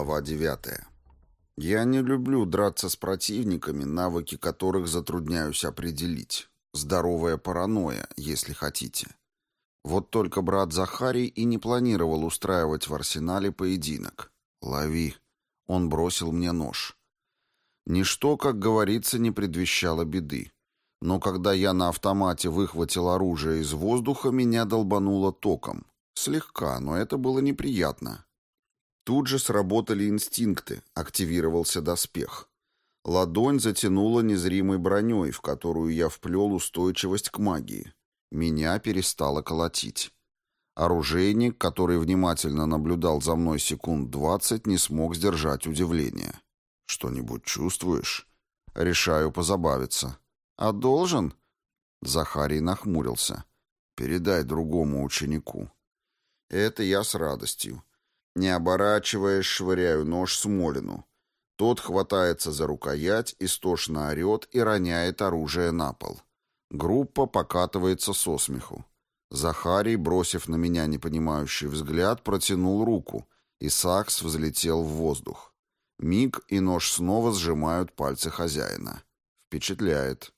Глава 9. Я не люблю драться с противниками, навыки которых затрудняюсь определить. Здоровая паранойя, если хотите. Вот только брат Захарий и не планировал устраивать в арсенале поединок. «Лови». Он бросил мне нож. Ничто, как говорится, не предвещало беды. Но когда я на автомате выхватил оружие из воздуха, меня долбануло током. Слегка, но это было неприятно. Тут же сработали инстинкты, активировался доспех. Ладонь затянула незримой броней, в которую я вплел устойчивость к магии. Меня перестало колотить. Оружейник, который внимательно наблюдал за мной секунд двадцать, не смог сдержать удивление. «Что-нибудь чувствуешь?» «Решаю позабавиться». «А должен?» Захарий нахмурился. «Передай другому ученику». «Это я с радостью. Не оборачиваясь, швыряю нож Смолину. Тот хватается за рукоять, истошно орет и роняет оружие на пол. Группа покатывается со смеху. Захарий, бросив на меня непонимающий взгляд, протянул руку, и сакс взлетел в воздух. Миг и нож снова сжимают пальцы хозяина. Впечатляет.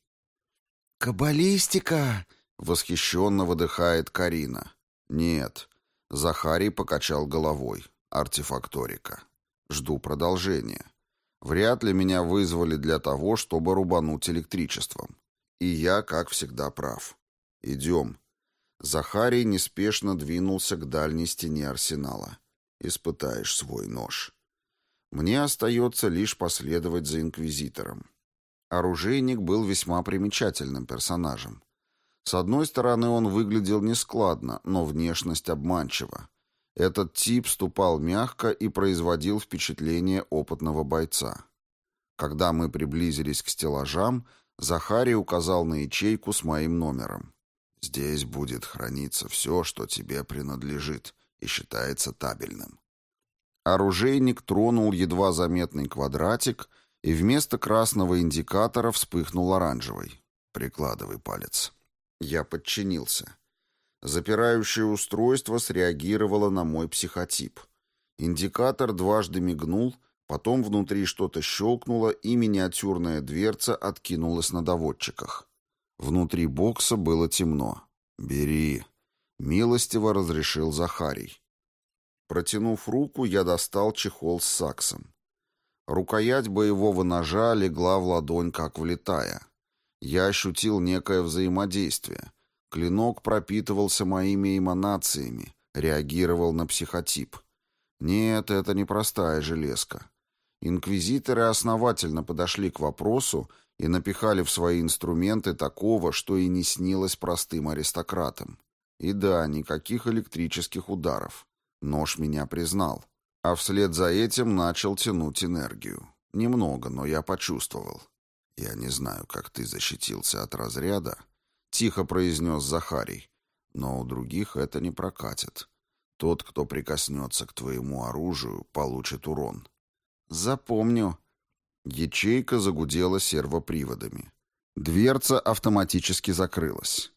«Каббалистика!» — восхищенно выдыхает Карина. «Нет». Захарий покачал головой. Артефакторика. Жду продолжения. Вряд ли меня вызвали для того, чтобы рубануть электричеством. И я, как всегда, прав. Идем. Захарий неспешно двинулся к дальней стене арсенала. Испытаешь свой нож. Мне остается лишь последовать за инквизитором. Оружейник был весьма примечательным персонажем. С одной стороны, он выглядел нескладно, но внешность обманчива. Этот тип ступал мягко и производил впечатление опытного бойца. Когда мы приблизились к стеллажам, Захарий указал на ячейку с моим номером. «Здесь будет храниться все, что тебе принадлежит и считается табельным». Оружейник тронул едва заметный квадратик, и вместо красного индикатора вспыхнул оранжевый. «Прикладывай палец». Я подчинился. Запирающее устройство среагировало на мой психотип. Индикатор дважды мигнул, потом внутри что-то щелкнуло, и миниатюрная дверца откинулась на доводчиках. Внутри бокса было темно. «Бери», — милостиво разрешил Захарий. Протянув руку, я достал чехол с саксом. Рукоять боевого ножа легла в ладонь, как влетая. Я ощутил некое взаимодействие — Клинок пропитывался моими эманациями, реагировал на психотип. Нет, это не простая железка. Инквизиторы основательно подошли к вопросу и напихали в свои инструменты такого, что и не снилось простым аристократам. И да, никаких электрических ударов. Нож меня признал. А вслед за этим начал тянуть энергию. Немного, но я почувствовал. Я не знаю, как ты защитился от разряда, тихо произнес Захарий. Но у других это не прокатит. Тот, кто прикоснется к твоему оружию, получит урон. Запомню. Ячейка загудела сервоприводами. Дверца автоматически закрылась.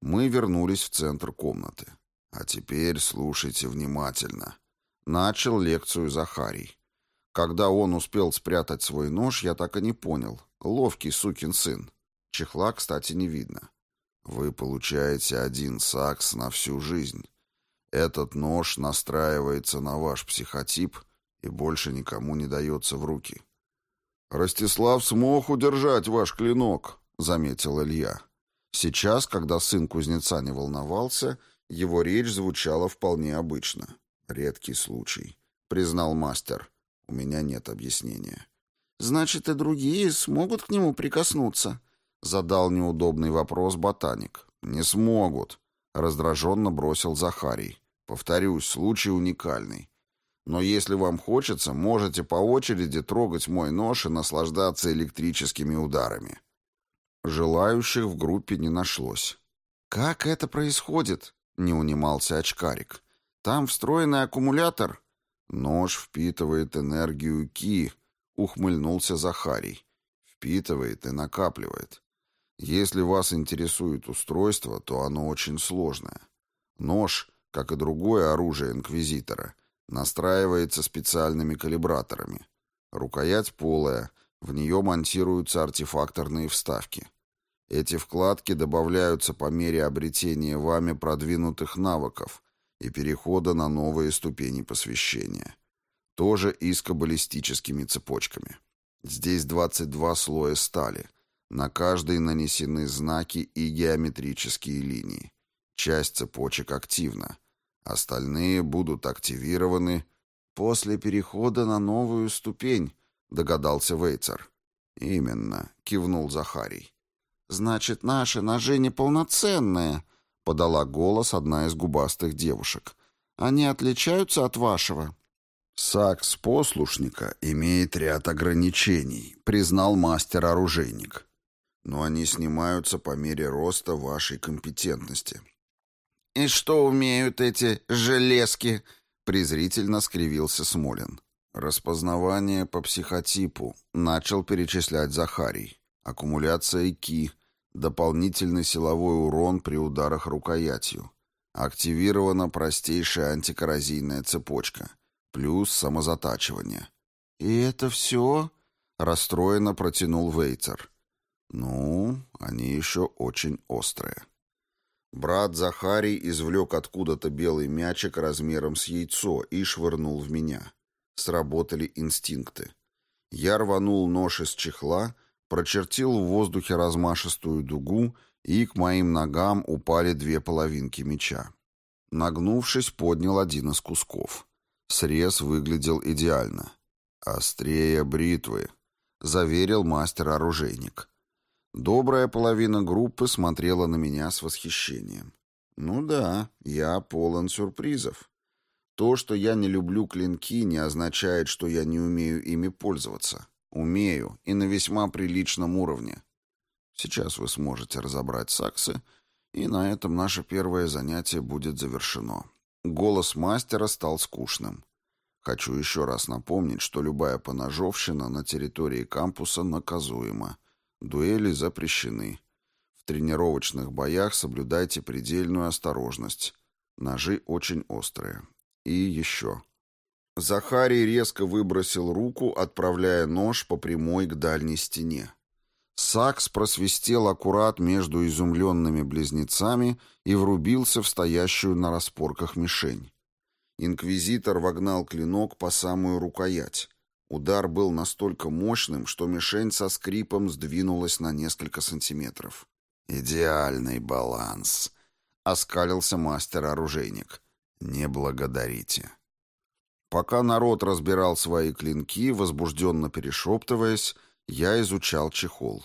Мы вернулись в центр комнаты. А теперь слушайте внимательно. Начал лекцию Захарий. Когда он успел спрятать свой нож, я так и не понял. Ловкий сукин сын. Чехла, кстати, не видно. Вы получаете один сакс на всю жизнь. Этот нож настраивается на ваш психотип и больше никому не дается в руки. «Ростислав смог удержать ваш клинок», — заметил Илья. Сейчас, когда сын кузнеца не волновался, его речь звучала вполне обычно. «Редкий случай», — признал мастер. «У меня нет объяснения». «Значит, и другие смогут к нему прикоснуться?» Задал неудобный вопрос ботаник. «Не смогут», — раздраженно бросил Захарий. «Повторюсь, случай уникальный. Но если вам хочется, можете по очереди трогать мой нож и наслаждаться электрическими ударами». Желающих в группе не нашлось. «Как это происходит?» — не унимался очкарик. «Там встроенный аккумулятор?» «Нож впитывает энергию Ки», — ухмыльнулся Захарий. «Впитывает и накапливает. Если вас интересует устройство, то оно очень сложное. Нож, как и другое оружие инквизитора, Настраивается специальными калибраторами. Рукоять полая, в нее монтируются артефакторные вставки. Эти вкладки добавляются по мере обретения вами продвинутых навыков и перехода на новые ступени посвящения. Тоже и с каббалистическими цепочками. Здесь 22 слоя стали. На каждой нанесены знаки и геометрические линии. Часть цепочек активна. Остальные будут активированы после перехода на новую ступень, догадался Вейцер. Именно, кивнул Захарий. Значит, наши ножи неполноценные, подала голос одна из губастых девушек. Они отличаются от вашего. Сакс послушника имеет ряд ограничений, признал мастер-оружейник. Но они снимаются по мере роста вашей компетентности. «И что умеют эти железки?» — презрительно скривился Смолин. «Распознавание по психотипу», — начал перечислять Захарий. «Аккумуляция ки, дополнительный силовой урон при ударах рукоятью. Активирована простейшая антикоррозийная цепочка плюс самозатачивание. «И это все?» — расстроенно протянул Вейцер. «Ну, они еще очень острые». Брат Захарий извлек откуда-то белый мячик размером с яйцо и швырнул в меня. Сработали инстинкты. Я рванул нож из чехла, прочертил в воздухе размашистую дугу, и к моим ногам упали две половинки меча. Нагнувшись, поднял один из кусков. Срез выглядел идеально. «Острее бритвы», — заверил мастер-оружейник. Добрая половина группы смотрела на меня с восхищением. «Ну да, я полон сюрпризов. То, что я не люблю клинки, не означает, что я не умею ими пользоваться. Умею, и на весьма приличном уровне. Сейчас вы сможете разобрать саксы, и на этом наше первое занятие будет завершено. Голос мастера стал скучным. Хочу еще раз напомнить, что любая поножовщина на территории кампуса наказуема. Дуэли запрещены. В тренировочных боях соблюдайте предельную осторожность. Ножи очень острые. И еще. Захарий резко выбросил руку, отправляя нож по прямой к дальней стене. Сакс просвистел аккурат между изумленными близнецами и врубился в стоящую на распорках мишень. Инквизитор вогнал клинок по самую рукоять. Удар был настолько мощным, что мишень со скрипом сдвинулась на несколько сантиметров. «Идеальный баланс», — оскалился мастер-оружейник. «Не благодарите». Пока народ разбирал свои клинки, возбужденно перешептываясь, я изучал чехол.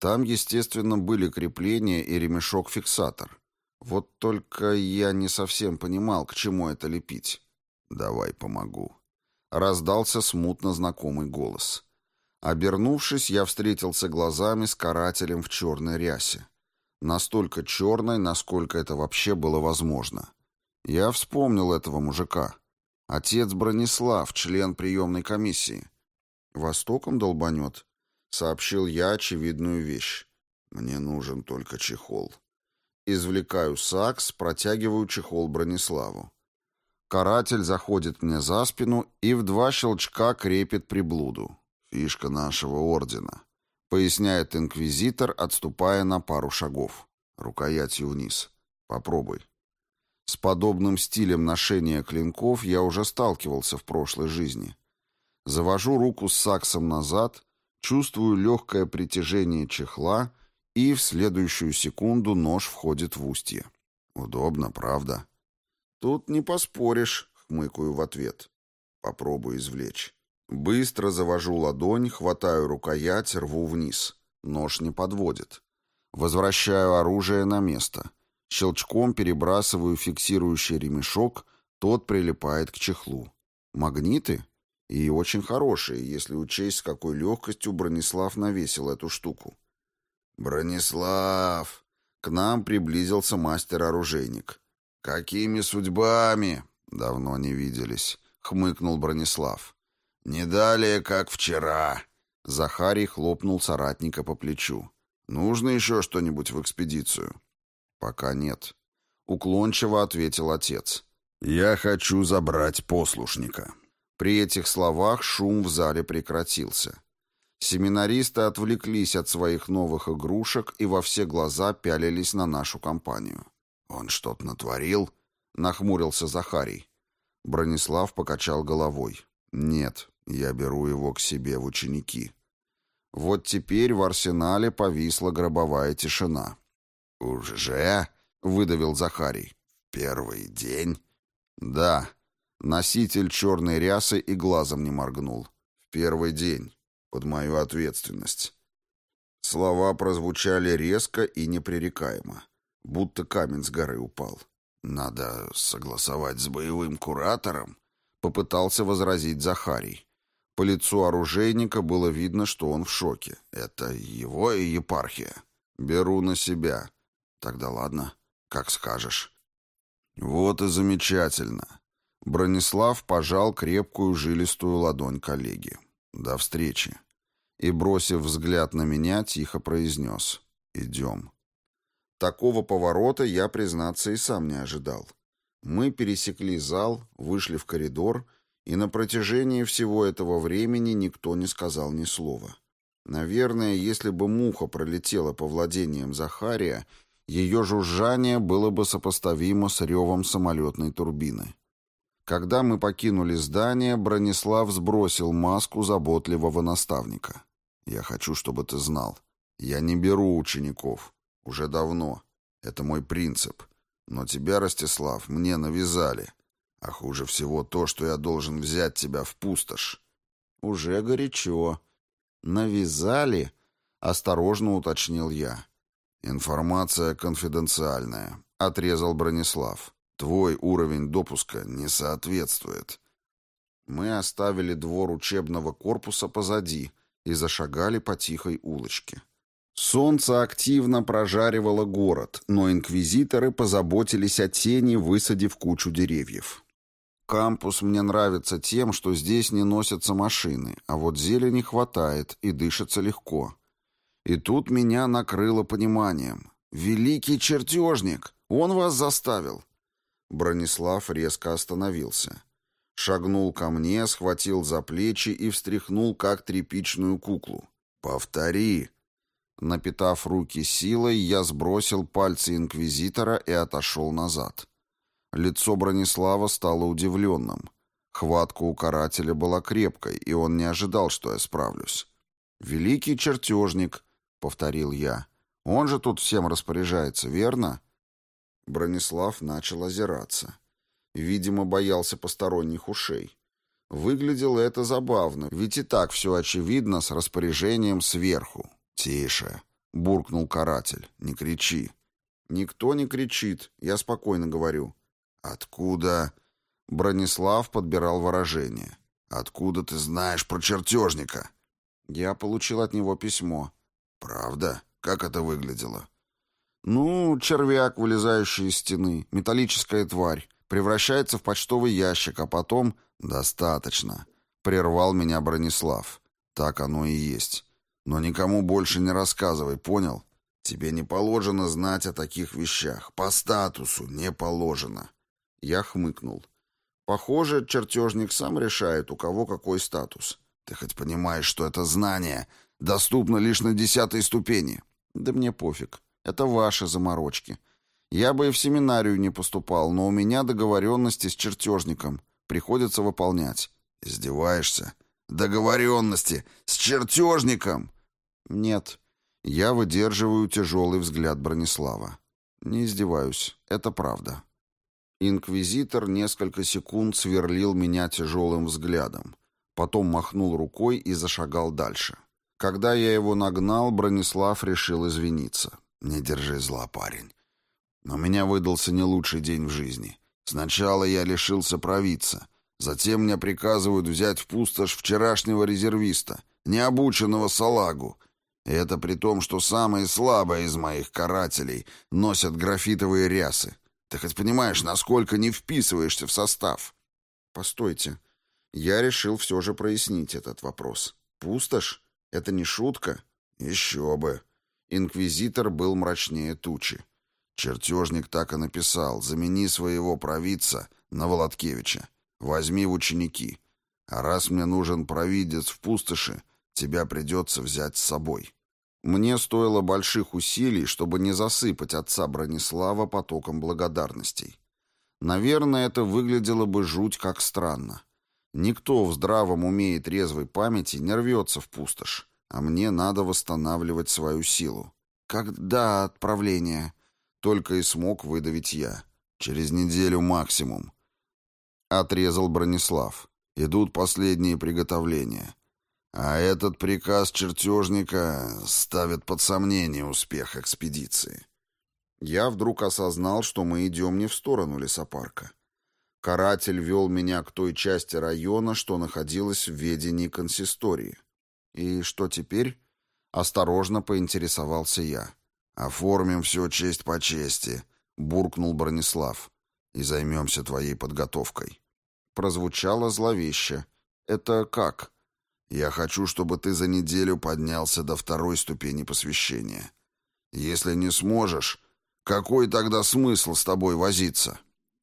Там, естественно, были крепления и ремешок-фиксатор. Вот только я не совсем понимал, к чему это лепить. «Давай помогу». Раздался смутно знакомый голос. Обернувшись, я встретился глазами с карателем в черной рясе. Настолько черной, насколько это вообще было возможно. Я вспомнил этого мужика. Отец Бронислав, член приемной комиссии. Востоком долбанет. Сообщил я очевидную вещь. Мне нужен только чехол. Извлекаю сакс, протягиваю чехол Брониславу. Каратель заходит мне за спину и в два щелчка крепит приблуду. Фишка нашего ордена. Поясняет инквизитор, отступая на пару шагов. Рукоятью вниз. Попробуй. С подобным стилем ношения клинков я уже сталкивался в прошлой жизни. Завожу руку с саксом назад Чувствую легкое притяжение чехла, и в следующую секунду нож входит в устье. Удобно, правда? Тут не поспоришь, хмыкаю в ответ. Попробую извлечь. Быстро завожу ладонь, хватаю рукоять, рву вниз. Нож не подводит. Возвращаю оружие на место. Щелчком перебрасываю фиксирующий ремешок, тот прилипает к чехлу. Магниты? И очень хорошие, если учесть, с какой легкостью Бронислав навесил эту штуку. «Бронислав!» К нам приблизился мастер-оружейник. «Какими судьбами?» «Давно не виделись», — хмыкнул Бронислав. «Не далее, как вчера». Захарий хлопнул соратника по плечу. «Нужно еще что-нибудь в экспедицию?» «Пока нет», — уклончиво ответил отец. «Я хочу забрать послушника». При этих словах шум в зале прекратился. Семинаристы отвлеклись от своих новых игрушек и во все глаза пялились на нашу компанию. «Он что-то натворил?» — нахмурился Захарий. Бронислав покачал головой. «Нет, я беру его к себе в ученики». Вот теперь в арсенале повисла гробовая тишина. «Уже?» — выдавил Захарий. «Первый день?» «Да». Носитель черной рясы и глазом не моргнул. «В первый день. Под мою ответственность». Слова прозвучали резко и непререкаемо, будто камень с горы упал. «Надо согласовать с боевым куратором», — попытался возразить Захарий. По лицу оружейника было видно, что он в шоке. «Это его и епархия. Беру на себя. Тогда ладно, как скажешь». «Вот и замечательно». Бронислав пожал крепкую жилистую ладонь коллеги. «До встречи». И, бросив взгляд на меня, тихо произнес «Идем». Такого поворота я, признаться, и сам не ожидал. Мы пересекли зал, вышли в коридор, и на протяжении всего этого времени никто не сказал ни слова. Наверное, если бы муха пролетела по владениям Захария, ее жужжание было бы сопоставимо с ревом самолетной турбины. Когда мы покинули здание, Бронислав сбросил маску заботливого наставника. «Я хочу, чтобы ты знал. Я не беру учеников. Уже давно. Это мой принцип. Но тебя, Ростислав, мне навязали. А хуже всего то, что я должен взять тебя в пустошь. Уже горячо. Навязали? Осторожно уточнил я. Информация конфиденциальная, отрезал Бронислав. Твой уровень допуска не соответствует. Мы оставили двор учебного корпуса позади и зашагали по тихой улочке. Солнце активно прожаривало город, но инквизиторы позаботились о тени, высадив кучу деревьев. Кампус мне нравится тем, что здесь не носятся машины, а вот зелени хватает и дышится легко. И тут меня накрыло пониманием. «Великий чертежник! Он вас заставил!» Бронислав резко остановился. Шагнул ко мне, схватил за плечи и встряхнул, как тряпичную куклу. «Повтори!» Напитав руки силой, я сбросил пальцы инквизитора и отошел назад. Лицо Бронислава стало удивленным. Хватка у карателя была крепкой, и он не ожидал, что я справлюсь. «Великий чертежник», — повторил я. «Он же тут всем распоряжается, верно?» Бронислав начал озираться. Видимо, боялся посторонних ушей. Выглядело это забавно, ведь и так все очевидно с распоряжением сверху. «Тише!» — буркнул каратель. «Не кричи!» «Никто не кричит, я спокойно говорю». «Откуда?» — Бронислав подбирал выражение. «Откуда ты знаешь про чертежника?» Я получил от него письмо. «Правда? Как это выглядело?» «Ну, червяк, вылезающий из стены, металлическая тварь, превращается в почтовый ящик, а потом...» «Достаточно», — прервал меня Бронислав. «Так оно и есть. Но никому больше не рассказывай, понял? Тебе не положено знать о таких вещах. По статусу не положено. Я хмыкнул. Похоже, чертежник сам решает, у кого какой статус. Ты хоть понимаешь, что это знание доступно лишь на десятой ступени? Да мне пофиг. Это ваши заморочки. Я бы и в семинарию не поступал, но у меня договоренности с чертежником. Приходится выполнять. Издеваешься? Договоренности с чертежником? Нет. Я выдерживаю тяжелый взгляд Бронислава. Не издеваюсь. Это правда. Инквизитор несколько секунд сверлил меня тяжелым взглядом. Потом махнул рукой и зашагал дальше. Когда я его нагнал, Бронислав решил извиниться. «Не держи зла, парень. Но у меня выдался не лучший день в жизни. Сначала я лишился провидца. Затем мне приказывают взять в пустошь вчерашнего резервиста, необученного салагу. И это при том, что самые слабые из моих карателей носят графитовые рясы. Ты хоть понимаешь, насколько не вписываешься в состав? Постойте. Я решил все же прояснить этот вопрос. Пустошь? Это не шутка? Еще бы. Инквизитор был мрачнее тучи. Чертежник так и написал. Замени своего провидца на Володкевича. Возьми в ученики. А раз мне нужен провидец в пустоши, тебя придется взять с собой». Мне стоило больших усилий, чтобы не засыпать отца Бронислава потоком благодарностей. Наверное, это выглядело бы жуть как странно. Никто в здравом уме и трезвой памяти не рвется в пустошь, а мне надо восстанавливать свою силу. «Когда отправление?» Только и смог выдавить я. «Через неделю максимум». Отрезал Бронислав. Идут последние приготовления. А этот приказ чертежника ставит под сомнение успех экспедиции. Я вдруг осознал, что мы идем не в сторону лесопарка. Каратель вел меня к той части района, что находилась в ведении консистории. И что теперь? Осторожно поинтересовался я. «Оформим все честь по чести», — буркнул Бронислав. «И займемся твоей подготовкой». Прозвучало зловеще. «Это как?» «Я хочу, чтобы ты за неделю поднялся до второй ступени посвящения. Если не сможешь, какой тогда смысл с тобой возиться?»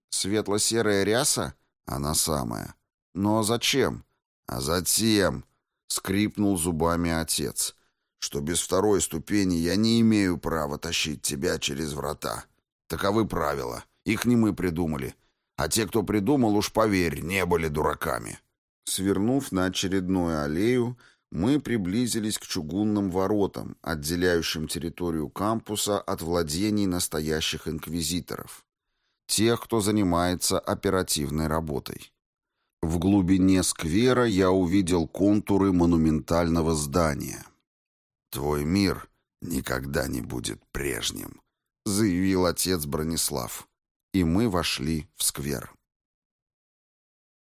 «Светло-серая ряса?» «Она самая». «Но зачем?» «А затем...» — скрипнул зубами отец что без второй ступени я не имею права тащить тебя через врата. Таковы правила. Их не мы придумали. А те, кто придумал, уж поверь, не были дураками. Свернув на очередную аллею, мы приблизились к чугунным воротам, отделяющим территорию кампуса от владений настоящих инквизиторов. Тех, кто занимается оперативной работой. В глубине сквера я увидел контуры монументального здания. «Твой мир никогда не будет прежним», — заявил отец Бронислав. И мы вошли в сквер.